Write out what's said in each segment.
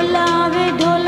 ढोलावे Dhola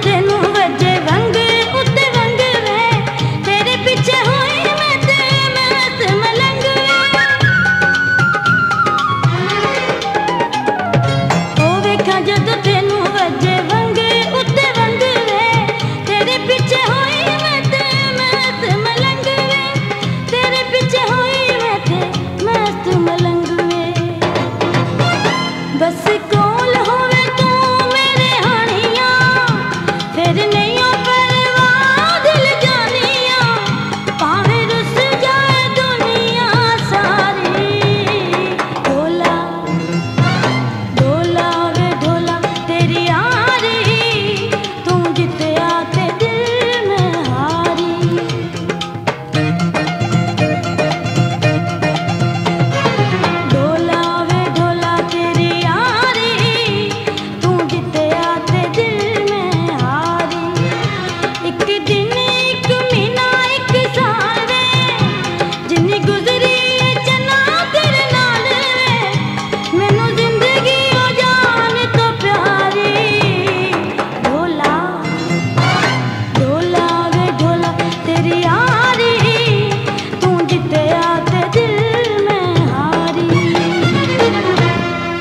que no